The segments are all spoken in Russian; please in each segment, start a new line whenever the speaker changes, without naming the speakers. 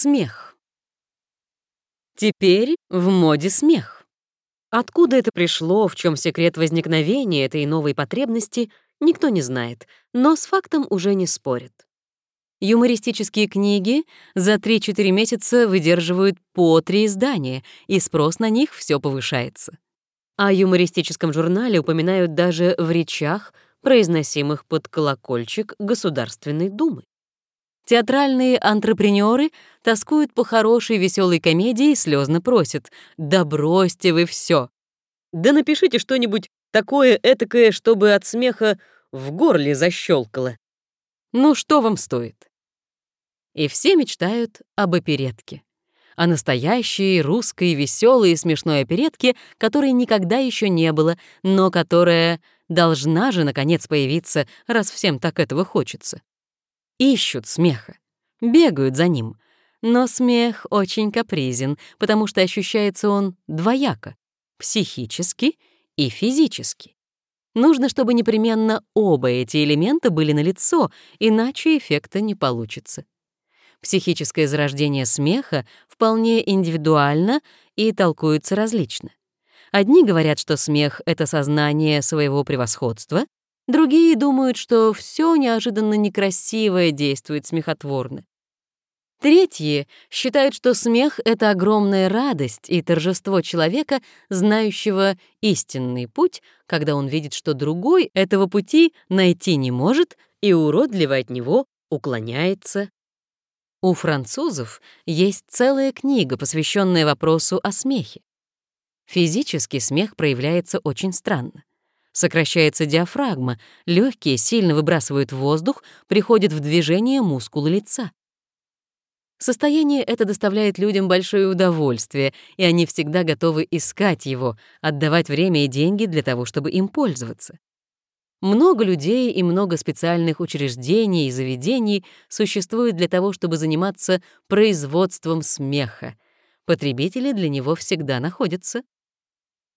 Смех. Теперь в моде смех. Откуда это пришло, в чем секрет возникновения этой новой потребности, никто не знает, но с фактом уже не спорят. Юмористические книги за 3-4 месяца выдерживают по три издания, и спрос на них все повышается. О юмористическом журнале упоминают даже в речах, произносимых под колокольчик Государственной Думы. Театральные антрепренеры тоскуют по хорошей веселой комедии и слезно просят «Да бросьте вы все! Да напишите что-нибудь такое этакое, чтобы от смеха в горле защелкало. Ну что вам стоит?» И все мечтают об оперетке. О настоящей русской веселой и смешной оперетке, которой никогда еще не было, но которая должна же наконец появиться, раз всем так этого хочется ищут смеха, бегают за ним. Но смех очень капризен, потому что ощущается он двояко — психически и физически. Нужно, чтобы непременно оба эти элемента были налицо, иначе эффекта не получится. Психическое зарождение смеха вполне индивидуально и толкуется различно. Одни говорят, что смех — это сознание своего превосходства, Другие думают, что все неожиданно некрасивое действует смехотворно. Третьи считают, что смех — это огромная радость и торжество человека, знающего истинный путь, когда он видит, что другой этого пути найти не может и уродливо от него уклоняется. У французов есть целая книга, посвященная вопросу о смехе. Физически смех проявляется очень странно. Сокращается диафрагма, легкие сильно выбрасывают воздух, приходит в движение мускулы лица. Состояние это доставляет людям большое удовольствие, и они всегда готовы искать его, отдавать время и деньги для того, чтобы им пользоваться. Много людей и много специальных учреждений и заведений существует для того, чтобы заниматься производством смеха. Потребители для него всегда находятся.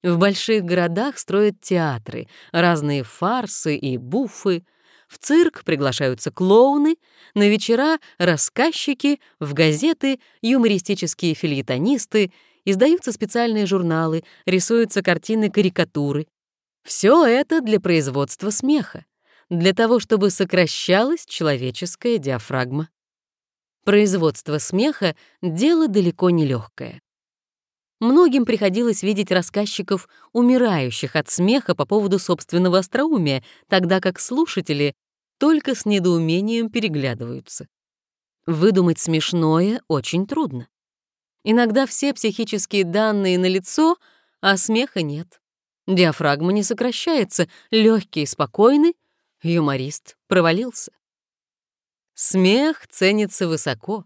В больших городах строят театры, разные фарсы и буфы. В цирк приглашаются клоуны, на вечера — рассказчики, в газеты — юмористические фильетонисты, издаются специальные журналы, рисуются картины-карикатуры. Все это для производства смеха, для того, чтобы сокращалась человеческая диафрагма. Производство смеха — дело далеко не легкое. Многим приходилось видеть рассказчиков, умирающих от смеха по поводу собственного остроумия, тогда как слушатели только с недоумением переглядываются. Выдумать смешное очень трудно. Иногда все психические данные налицо, а смеха нет. Диафрагма не сокращается, легкий и спокойный, юморист провалился. Смех ценится высоко.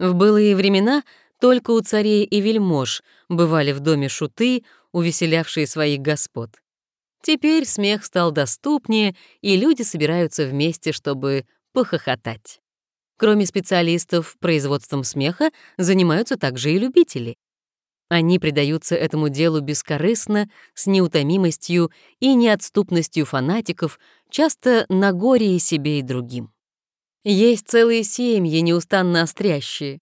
В былые времена только у царей и вельмож бывали в доме шуты, увеселявшие своих господ. Теперь смех стал доступнее, и люди собираются вместе, чтобы похохотать. Кроме специалистов производством смеха, занимаются также и любители. Они предаются этому делу бескорыстно, с неутомимостью и неотступностью фанатиков, часто на горе и себе и другим. Есть целые семьи, неустанно острящие.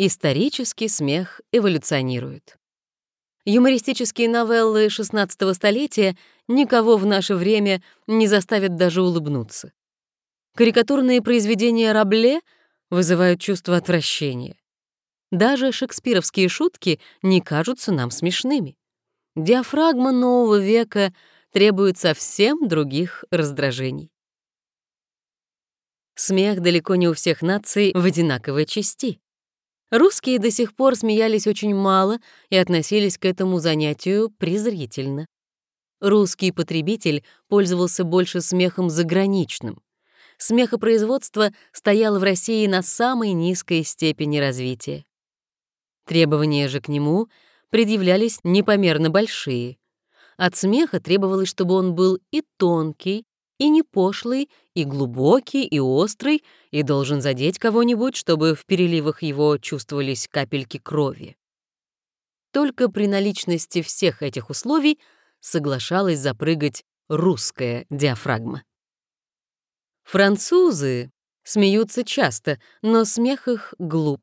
Исторический смех эволюционирует. Юмористические новеллы XVI столетия никого в наше время не заставят даже улыбнуться. Карикатурные произведения Рабле вызывают чувство отвращения. Даже шекспировские шутки не кажутся нам смешными. Диафрагма нового века требует совсем других раздражений. Смех далеко не у всех наций в одинаковой части. Русские до сих пор смеялись очень мало и относились к этому занятию презрительно. Русский потребитель пользовался больше смехом заграничным. Смехопроизводство стояло в России на самой низкой степени развития. Требования же к нему предъявлялись непомерно большие. От смеха требовалось, чтобы он был и тонкий, и не пошлый, и глубокий, и острый, и должен задеть кого-нибудь, чтобы в переливах его чувствовались капельки крови. Только при наличности всех этих условий соглашалась запрыгать русская диафрагма. Французы смеются часто, но смех их глуп.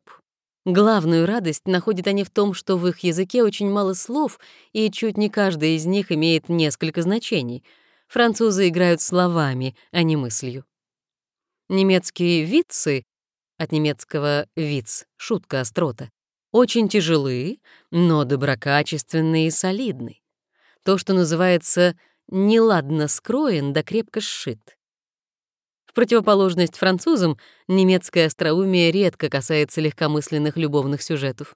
Главную радость находят они в том, что в их языке очень мало слов, и чуть не каждая из них имеет несколько значений. Французы играют словами, а не мыслью. Немецкие вицы, от немецкого «виц» — шутка, острота, очень тяжелы, но доброкачественные и солидны. То, что называется «неладно скроен да крепко сшит». В противоположность французам, немецкое остроумие редко касается легкомысленных любовных сюжетов.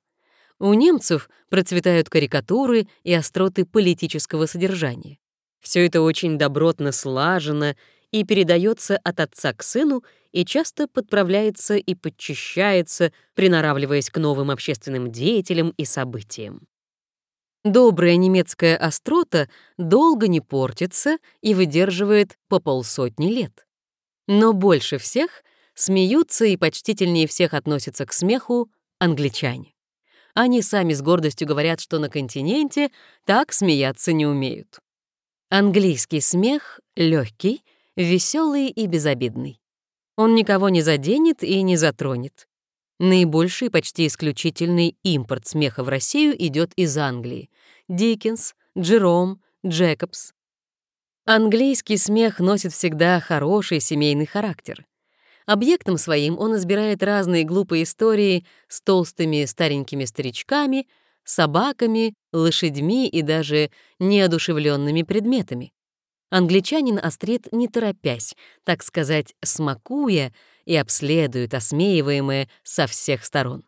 У немцев процветают карикатуры и остроты политического содержания. Все это очень добротно слажено и передается от отца к сыну и часто подправляется и подчищается, приноравливаясь к новым общественным деятелям и событиям. Добрая немецкая острота долго не портится и выдерживает по полсотни лет. Но больше всех смеются и почтительнее всех относятся к смеху англичане. Они сами с гордостью говорят, что на континенте так смеяться не умеют. Английский смех легкий, веселый и безобидный. Он никого не заденет и не затронет. Наибольший, почти исключительный импорт смеха в Россию идет из Англии. Диккенс, Джером, Джекобс. Английский смех носит всегда хороший семейный характер. Объектом своим он избирает разные глупые истории с толстыми старенькими старичками, собаками, лошадьми и даже неодушевленными предметами. Англичанин острит не торопясь, так сказать, смакуя и обследует осмеиваемое со всех сторон.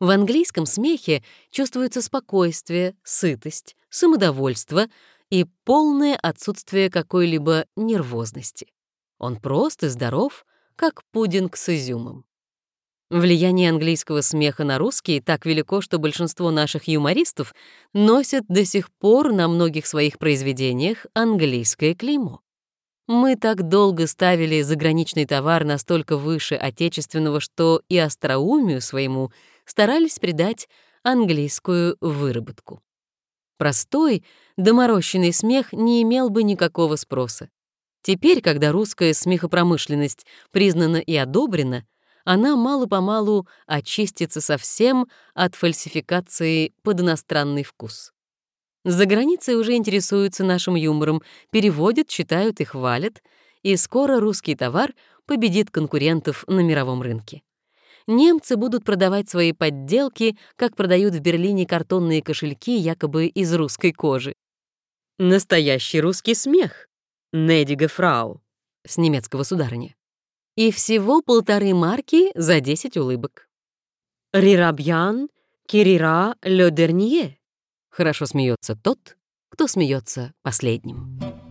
В английском смехе чувствуется спокойствие, сытость, самодовольство и полное отсутствие какой-либо нервозности. Он прост и здоров, как пудинг с изюмом. Влияние английского смеха на русский так велико, что большинство наших юмористов носят до сих пор на многих своих произведениях английское клеймо. Мы так долго ставили заграничный товар настолько выше отечественного, что и остроумию своему старались придать английскую выработку. Простой, доморощенный смех не имел бы никакого спроса. Теперь, когда русская смехопромышленность признана и одобрена, она мало-помалу очистится совсем от фальсификации под иностранный вкус. За границей уже интересуются нашим юмором, переводят, читают и хвалят, и скоро русский товар победит конкурентов на мировом рынке. Немцы будут продавать свои подделки, как продают в Берлине картонные кошельки якобы из русской кожи. Настоящий русский смех. Недига фрау. С немецкого сударыня и всего полторы марки за 10 улыбок. Рирабьян, Кирира, Ле Дернье. Хорошо смеется тот, кто смеется последним.